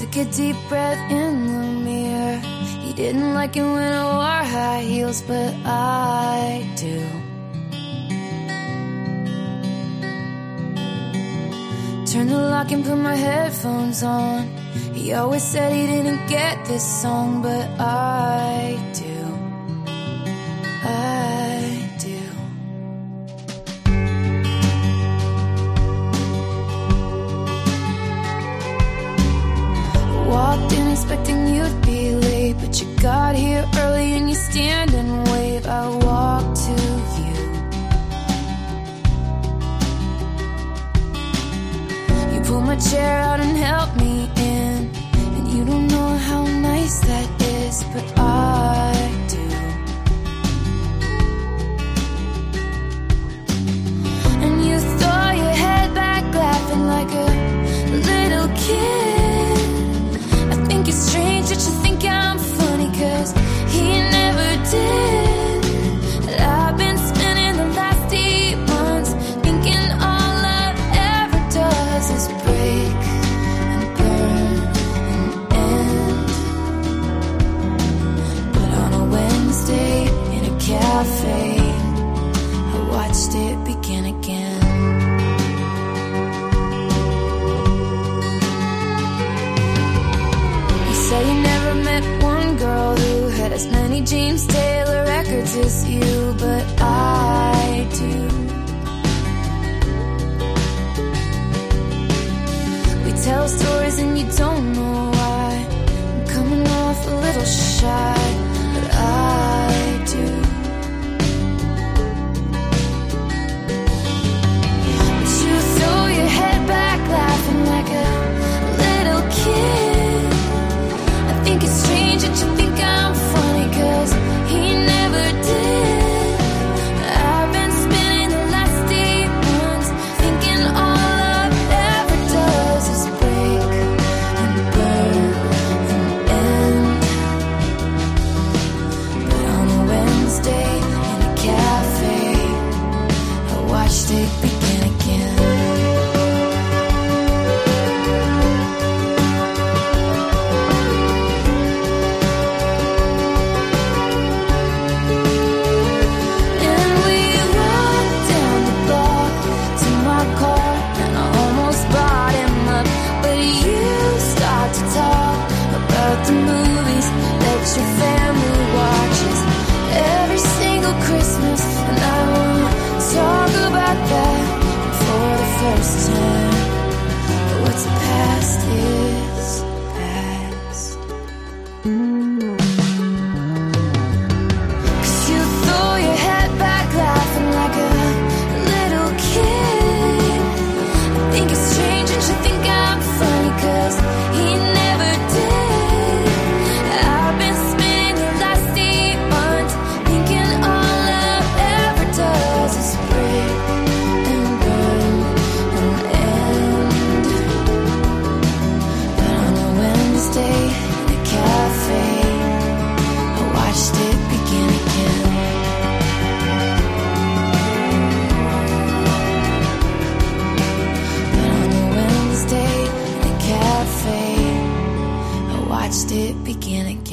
Took a deep breath in the mirror. He didn't like it when I wore high heels, but I do. Turn the lock and put my headphones on. He always said he didn't get this song, but I do. I expecting you'd be late, but you got here early and you stand and wave. I walk to you. You pull my chair out and help me in, watched it begin again. You say you never met one girl who had as many James Taylor records as you, but I do. We tell stories and you don't know why. I'm coming off a little shy, it began again.